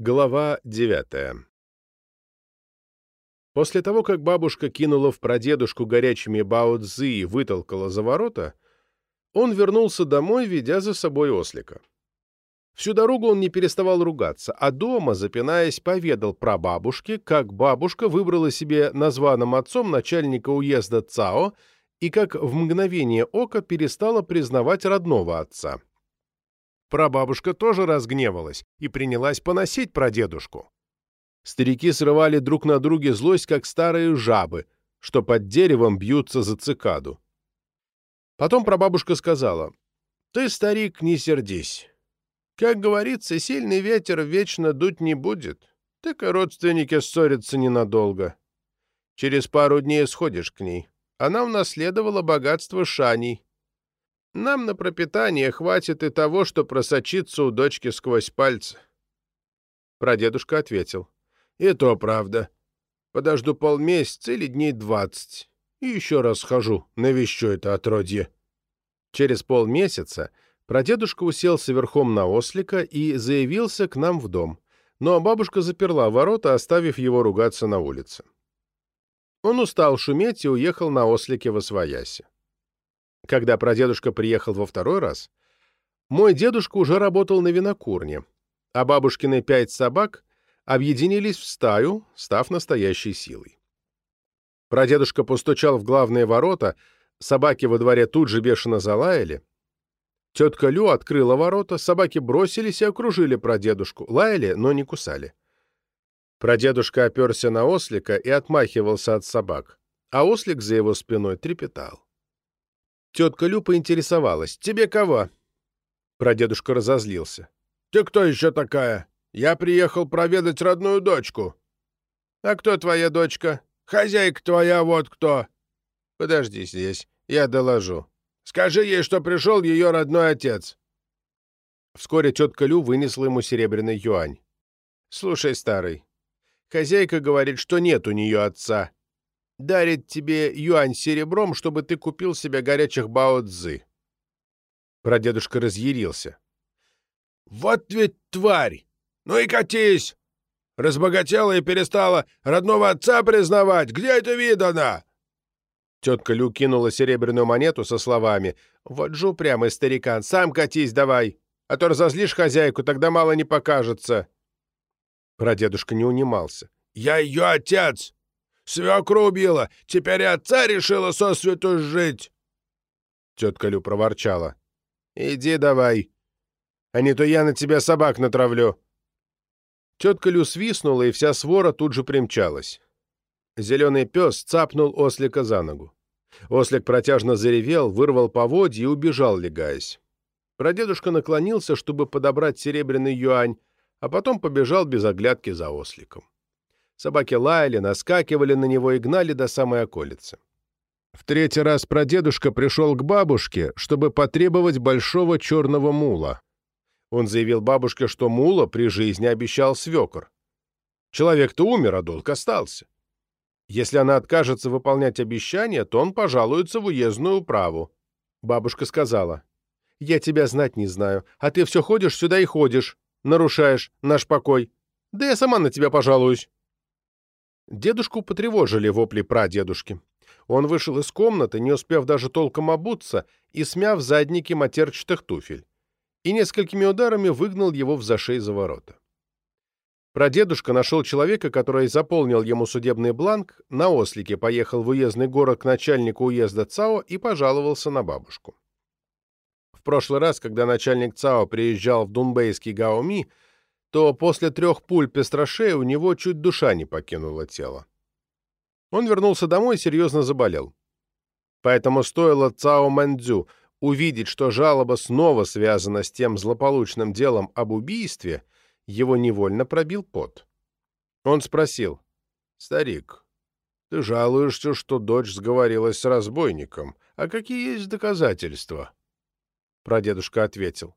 Глава девятая После того, как бабушка кинула в прадедушку горячими бао-цзы и вытолкала за ворота, он вернулся домой, ведя за собой ослика. Всю дорогу он не переставал ругаться, а дома, запинаясь, поведал про бабушке, как бабушка выбрала себе названным отцом начальника уезда ЦАО и как в мгновение ока перестала признавать родного отца. Прабабушка тоже разгневалась и принялась поносить прадедушку. Старики срывали друг на друге злость, как старые жабы, что под деревом бьются за цикаду. Потом прабабушка сказала, «Ты, старик, не сердись. Как говорится, сильный ветер вечно дуть не будет, так и родственники ссорятся ненадолго. Через пару дней сходишь к ней. Она унаследовала богатство Шаней. Нам на пропитание хватит и того, что просочится у дочки сквозь пальцы. Прадедушка ответил. И то правда. Подожду полмесяца или дней двадцать. И еще раз схожу, навещу это отродье. Через полмесяца Прадедушка уселся верхом на ослика и заявился к нам в дом, но бабушка заперла ворота, оставив его ругаться на улице. Он устал шуметь и уехал на ослике во свояси. Когда прадедушка приехал во второй раз, мой дедушка уже работал на винокурне, а бабушкины пять собак объединились в стаю, став настоящей силой. Прадедушка постучал в главные ворота, собаки во дворе тут же бешено залаяли, Тетка Лю открыла ворота, собаки бросились и окружили прадедушку, лаяли, но не кусали. Прадедушка оперся на ослика и отмахивался от собак, а ослик за его спиной трепетал. Тетка Лю поинтересовалась, «Тебе кого?» Прадедушка разозлился. «Ты кто еще такая? Я приехал проведать родную дочку». «А кто твоя дочка?» «Хозяйка твоя вот кто». «Подожди здесь, я доложу». Скажи ей, что пришел ее родной отец». Вскоре тетка Лю вынесла ему серебряный юань. «Слушай, старый, хозяйка говорит, что нет у нее отца. Дарит тебе юань серебром, чтобы ты купил себе горячих бао-цзы». Прадедушка разъярился. «Вот ведь тварь! Ну и катись! Разбогатела и перестала родного отца признавать! Где это видано?» Тетка Лю кинула серебряную монету со словами «Вот же упрямый старикан, сам катись давай, а то разозлишь хозяйку, тогда мало не покажется». Прадедушка не унимался. «Я ее отец! Свекру убила, теперь отца решила сосвету жить!» Тетка Лю проворчала. «Иди давай, а не то я на тебя собак натравлю». Тетка Лю свистнула, и вся свора тут же примчалась. Зеленый пес цапнул ослика за ногу. Ослик протяжно заревел, вырвал поводья и убежал, легаясь. Прадедушка наклонился, чтобы подобрать серебряный юань, а потом побежал без оглядки за осликом. Собаки лаяли, наскакивали на него и гнали до самой околицы. В третий раз прадедушка пришел к бабушке, чтобы потребовать большого черного мула. Он заявил бабушке, что мула при жизни обещал свекор. Человек-то умер, а долг остался. Если она откажется выполнять обещание, то он пожалуется в уездную управу. Бабушка сказала, «Я тебя знать не знаю, а ты все ходишь сюда и ходишь, нарушаешь наш покой. Да я сама на тебя пожалуюсь». Дедушку потревожили вопли прадедушки. Он вышел из комнаты, не успев даже толком обуться, и смяв задники матерчатых туфель, и несколькими ударами выгнал его в зашей за ворота. Прадедушка нашел человека, который заполнил ему судебный бланк, на ослике поехал в уездный город к начальнику уезда ЦАО и пожаловался на бабушку. В прошлый раз, когда начальник ЦАО приезжал в дунбейский Гаоми, то после трех пуль пестрашей у него чуть душа не покинула тело. Он вернулся домой и серьезно заболел. Поэтому стоило Цао Мэнцзю увидеть, что жалоба снова связана с тем злополучным делом об убийстве — его невольно пробил пот. Он спросил, «Старик, ты жалуешься, что дочь сговорилась с разбойником. А какие есть доказательства?» Прадедушка ответил,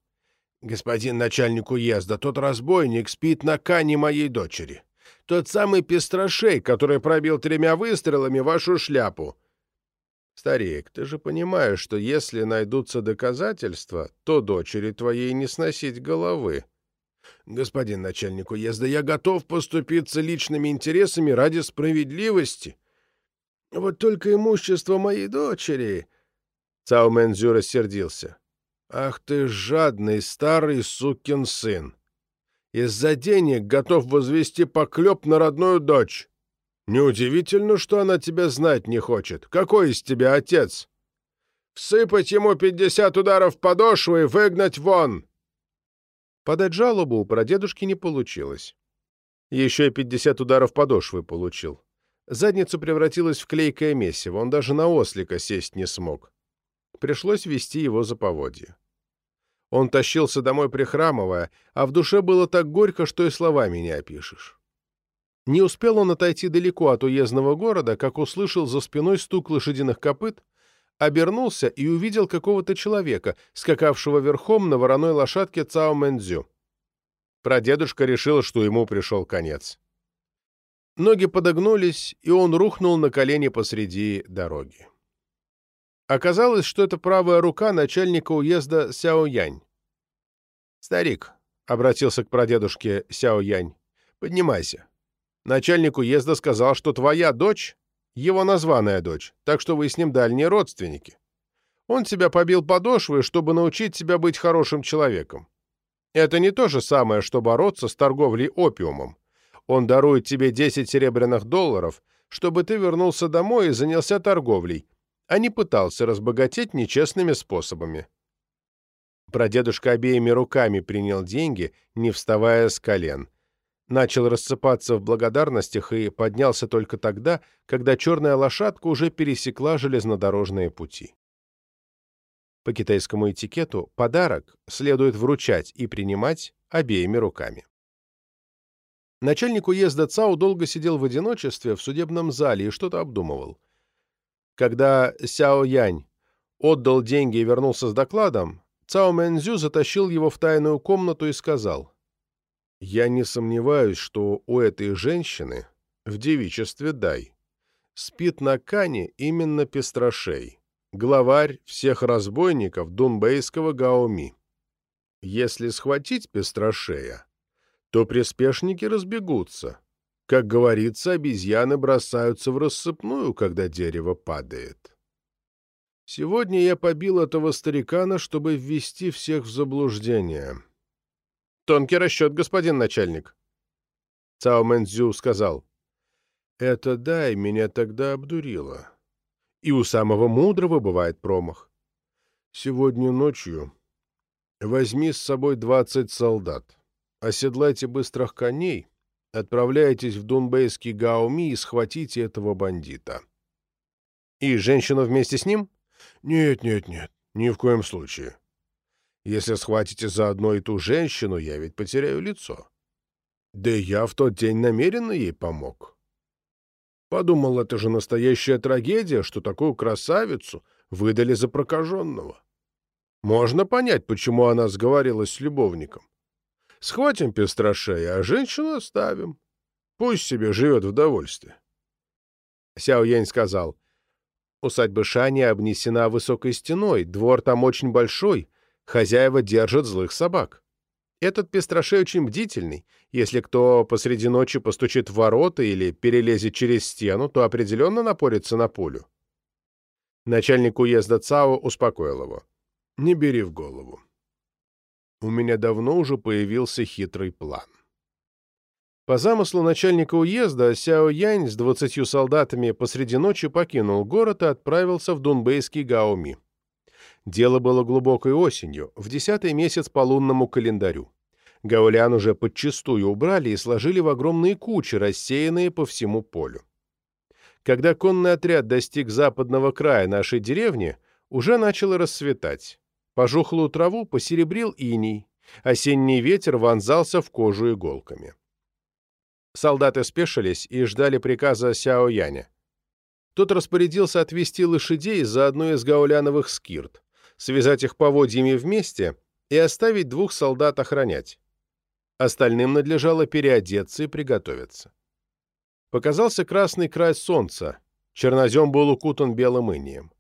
«Господин начальник уезда, тот разбойник спит на кане моей дочери. Тот самый пестрашей, который пробил тремя выстрелами вашу шляпу. Старик, ты же понимаешь, что если найдутся доказательства, то дочери твоей не сносить головы. «Господин начальник уезда, я готов поступиться личными интересами ради справедливости. Вот только имущество моей дочери...» Цао Мэнзю рассердился. «Ах ты жадный старый сукин сын! Из-за денег готов возвести поклеп на родную дочь. Неудивительно, что она тебя знать не хочет. Какой из тебя отец? Всыпать ему пятьдесят ударов подошвы и выгнать вон!» Подать жалобу у прадедушки не получилось. Еще и пятьдесят ударов подошвы получил. Задница превратилась в клейкое месиво, он даже на ослика сесть не смог. Пришлось вести его за поводье. Он тащился домой прихрамывая, а в душе было так горько, что и словами не опишешь. Не успел он отойти далеко от уездного города, как услышал за спиной стук лошадиных копыт, обернулся и увидел какого-то человека, скакавшего верхом на вороной лошадке Цао Мэнзю. Прадедушка решил, что ему пришел конец. Ноги подогнулись, и он рухнул на колени посреди дороги. Оказалось, что это правая рука начальника уезда Сяо Янь. «Старик», — обратился к прадедушке Сяо Янь, — «поднимайся. Начальник уезда сказал, что твоя дочь — его названная дочь, так что вы с ним дальние родственники. Он тебя побил подошвой, чтобы научить тебя быть хорошим человеком. Это не то же самое, что бороться с торговлей опиумом. Он дарует тебе 10 серебряных долларов, чтобы ты вернулся домой и занялся торговлей, а не пытался разбогатеть нечестными способами. Прадедушка обеими руками принял деньги, не вставая с колен. Начал рассыпаться в благодарностях и поднялся только тогда, когда черная лошадка уже пересекла железнодорожные пути. По китайскому этикету подарок следует вручать и принимать обеими руками. Начальник уезда ЦАУ долго сидел в одиночестве в судебном зале и что-то обдумывал. Когда Сяо Янь отдал деньги и вернулся с докладом, Цао Мэнзю затащил его в тайную комнату и сказал, «Я не сомневаюсь, что у этой женщины в девичестве Дай спит на Кане именно Пестрашей, главарь всех разбойников дунбейского Гаоми. Если схватить Пестрашея, то приспешники разбегутся, как говорится, обезьяны бросаются в рассыпную, когда дерево падает. Сегодня я побил этого старикана, чтобы ввести всех в заблуждение. Тонкий расчет, господин начальник. Цао Мэнзю сказал. Это дай меня тогда обдурило. И у самого мудрого бывает промах. Сегодня ночью возьми с собой двадцать солдат, оседлайте быстрых коней Отправляйтесь в Дунбейский Гауми и схватите этого бандита. И женщину вместе с ним? Нет, нет, нет, ни в коем случае. Если схватите заодно и ту женщину, я ведь потеряю лицо. Да я в тот день намеренно ей помог. Подумал, это же настоящая трагедия, что такую красавицу выдали за прокаженного. Можно понять, почему она сговорилась с любовником. Схватим пестрашей, а женщину оставим. Пусть себе живет в довольстве. Сяо Янь сказал, усадьба Шани обнесена высокой стеной, двор там очень большой, хозяева держат злых собак. Этот пестрашей очень бдительный. Если кто посреди ночи постучит в ворота или перелезет через стену, то определенно напорится на пулю. Начальник уезда Цао успокоил его. «Не бери в голову у меня давно уже появился хитрый план. По замыслу начальника уезда Сяо Янь с двадцатью солдатами посреди ночи покинул город и отправился в дунбейский Гаоми. Дело было глубокой осенью, в десятый месяц по лунному календарю. Гаулян уже подчистую убрали и сложили в огромные кучи, рассеянные по всему полю. Когда конный отряд достиг западного края нашей деревни, уже начало расцветать. Пожухлую траву посеребрил иней, осенний ветер вонзался в кожу иголками. Солдаты спешились и ждали приказа Сяо Яня. Тот распорядился отвести лошадей за одну из гауляновых скирт, связать их поводьями вместе и оставить двух солдат охранять. Остальным надлежало переодеться и приготовиться. Показался красный край солнца, чернозем был укутан белым инием.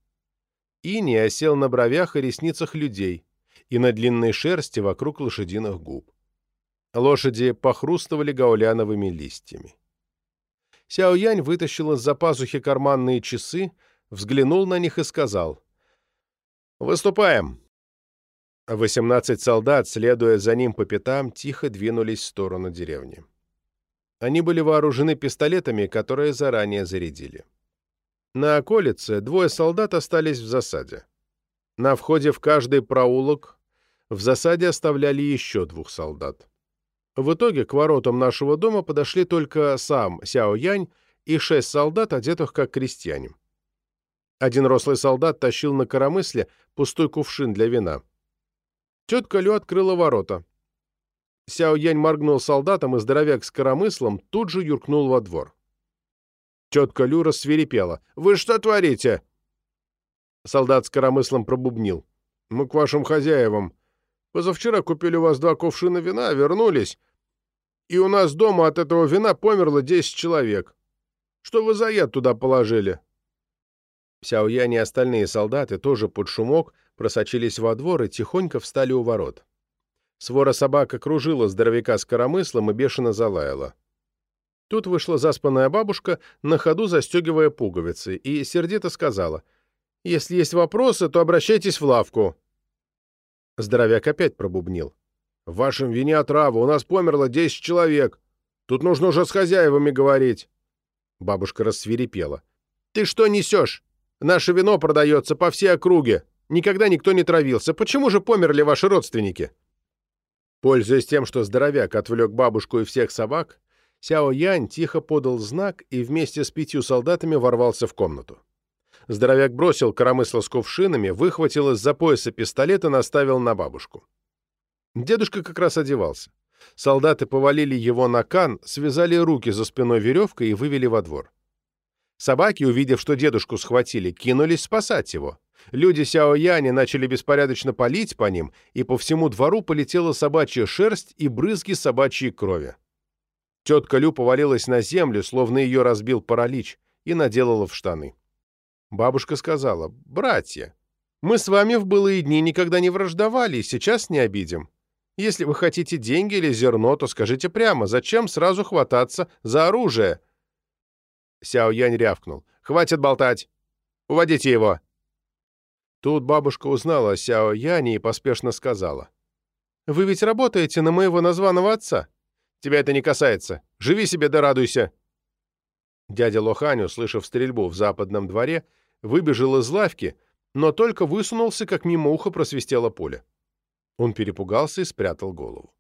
Ини осел на бровях и ресницах людей и на длинной шерсти вокруг лошадиных губ. Лошади похрустывали гауляновыми листьями. Сяо Янь вытащил из-за пазухи карманные часы, взглянул на них и сказал «Выступаем!» Восемнадцать солдат, следуя за ним по пятам, тихо двинулись в сторону деревни. Они были вооружены пистолетами, которые заранее зарядили. На околице двое солдат остались в засаде. На входе в каждый проулок в засаде оставляли еще двух солдат. В итоге к воротам нашего дома подошли только сам Сяо Янь и шесть солдат, одетых как крестьяне. Один рослый солдат тащил на коромысле пустой кувшин для вина. Тетка Лю открыла ворота. Сяо Янь моргнул солдатам, и здоровяк с коромыслом тут же юркнул во двор. Тетка Лю рассверепела. «Вы что творите?» Солдат с коромыслом пробубнил. «Мы к вашим хозяевам. Позавчера купили у вас два кувшина вина, вернулись, и у нас дома от этого вина померло десять человек. Что вы за яд туда положили?» Сяоян и остальные солдаты тоже под шумок просочились во двор и тихонько встали у ворот. Свора собак окружила здоровяка с коромыслом и бешено залаяла. Тут вышла заспанная бабушка, на ходу застегивая пуговицы, и сердито сказала, «Если есть вопросы, то обращайтесь в лавку». Здоровяк опять пробубнил. «В вашем вине отрава, у нас померло десять человек. Тут нужно уже с хозяевами говорить». Бабушка рассвирепела. «Ты что несешь? Наше вино продается по всей округе. Никогда никто не травился. Почему же померли ваши родственники?» Пользуясь тем, что здоровяк отвлек бабушку и всех собак, Сяо Янь тихо подал знак и вместе с пятью солдатами ворвался в комнату. Здоровяк бросил коромысло с кувшинами, выхватил из-за пояса пистолет и наставил на бабушку. Дедушка как раз одевался. Солдаты повалили его на кан, связали руки за спиной веревкой и вывели во двор. Собаки, увидев, что дедушку схватили, кинулись спасать его. Люди Сяо Яни начали беспорядочно палить по ним, и по всему двору полетела собачья шерсть и брызги собачьей крови. Тетка Лю повалилась на землю, словно ее разбил паралич, и наделала в штаны. Бабушка сказала, «Братья, мы с вами в былые дни никогда не враждовали и сейчас не обидим. Если вы хотите деньги или зерно, то скажите прямо, зачем сразу хвататься за оружие?» Сяо Янь рявкнул, «Хватит болтать! Уводите его!» Тут бабушка узнала о Сяо Яне и поспешно сказала. «Вы ведь работаете на моего названного отца. Тебя это не касается. Живи себе да радуйся». Дядя Лохань, услышав стрельбу в западном дворе, выбежал из лавки, но только высунулся, как мимо уха просвистело пуля. Он перепугался и спрятал голову.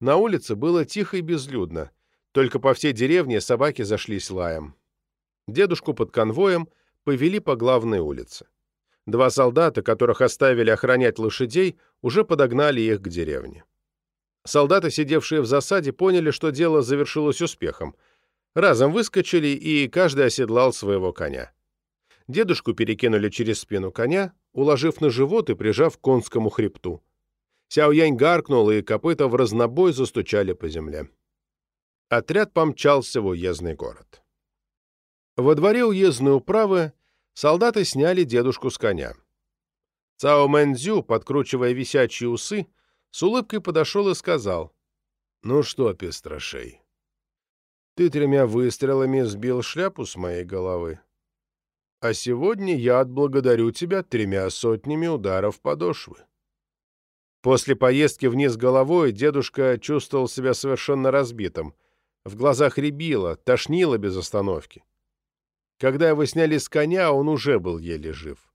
На улице было тихо и безлюдно, только по всей деревне собаки зашлись лаем. Дедушку под конвоем повели по главной улице. Два солдата, которых оставили охранять лошадей, уже подогнали их к деревне. Солдаты, сидевшие в засаде, поняли, что дело завершилось успехом. Разом выскочили, и каждый оседлал своего коня. Дедушку перекинули через спину коня, уложив на живот и прижав к конскому хребту. Сяоянь гаркнул, и копыта в разнобой застучали по земле. Отряд помчался в уездный город. Во дворе уездной управы солдаты сняли дедушку с коня. Цао Мэнзю, подкручивая висячие усы, с улыбкой подошел и сказал, «Ну что, пестрашей, ты тремя выстрелами сбил шляпу с моей головы, а сегодня я отблагодарю тебя тремя сотнями ударов подошвы». После поездки вниз головой дедушка чувствовал себя совершенно разбитым. В глазах рябило, тошнило без остановки. Когда его сняли с коня, он уже был еле жив.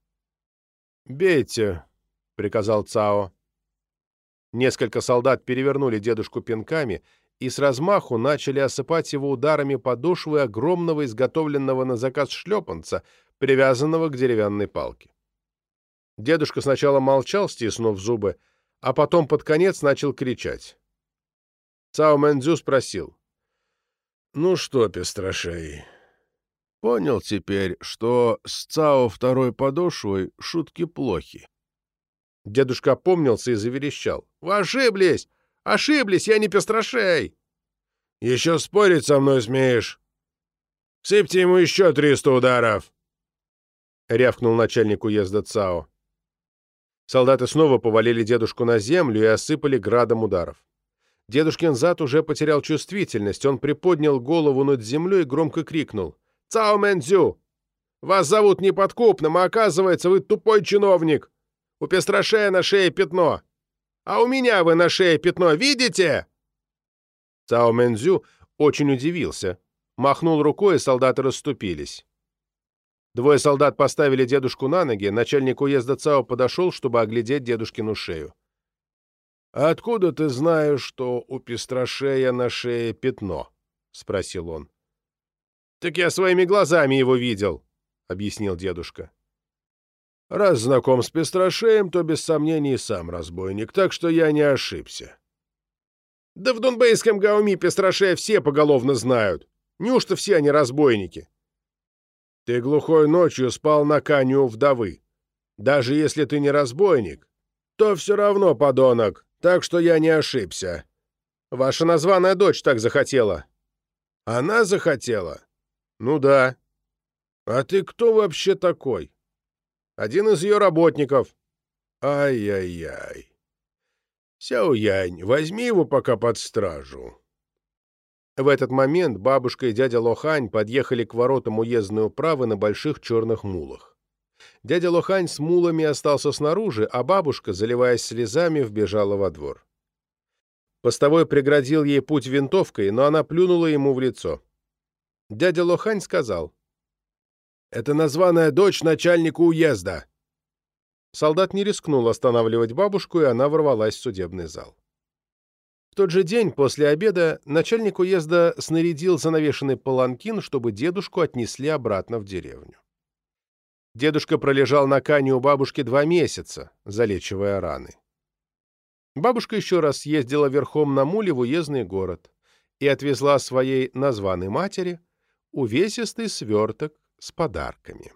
«Бейте», — приказал Цао. Несколько солдат перевернули дедушку пинками и с размаху начали осыпать его ударами подошвы огромного изготовленного на заказ шлепанца, привязанного к деревянной палке. Дедушка сначала молчал, стиснув зубы, а потом под конец начал кричать. Цао Мэнзю спросил. «Ну что, пестрашей, Понял теперь, что с ЦАО второй подошвой шутки плохи. Дедушка опомнился и заверещал. «Вы ошиблись! Ошиблись! Я не пестрашей!» «Еще спорить со мной смеешь? Сыпьте ему еще триста ударов!» Рявкнул начальник уезда ЦАО. Солдаты снова повалили дедушку на землю и осыпали градом ударов. Дедушкин зад уже потерял чувствительность, он приподнял голову над землей и громко крикнул. «Цао Мэнзю! Вас зовут неподкупным, а оказывается, вы тупой чиновник! У пестрошея на шее пятно! А у меня вы на шее пятно видите?» Цао Мэнзю очень удивился. Махнул рукой, и солдаты расступились. Двое солдат поставили дедушку на ноги, начальник уезда ЦАО подошел, чтобы оглядеть дедушкину шею. «А откуда ты знаешь, что у пестрошея на шее пятно?» — спросил он. «Так я своими глазами его видел», — объяснил дедушка. «Раз знаком с пестрошеем, то без сомнений сам разбойник, так что я не ошибся». «Да в Донбейском гауми пестрошея все поголовно знают. Неужто все они разбойники?» «Ты глухой ночью спал на каню у вдовы. Даже если ты не разбойник, то все равно подонок, так что я не ошибся. Ваша названная дочь так захотела. Она захотела? Ну да. А ты кто вообще такой? Один из ее работников. Ай-яй-яй. Сяо-янь, возьми его пока под стражу. В этот момент бабушка и дядя Лохань подъехали к воротам уездной управы на больших черных мулах. Дядя Лохань с мулами остался снаружи, а бабушка, заливаясь слезами, вбежала во двор. Постовой преградил ей путь винтовкой, но она плюнула ему в лицо. Дядя Лохань сказал, «Это названная дочь начальника уезда». Солдат не рискнул останавливать бабушку, и она ворвалась в судебный зал. В тот же день, после обеда, начальник уезда снарядил занавешенный паланкин, чтобы дедушку отнесли обратно в деревню. Дедушка пролежал на кане у бабушки два месяца, залечивая раны. Бабушка еще раз ездила верхом на муле в уездный город и отвезла своей названной матери увесистый сверток с подарками.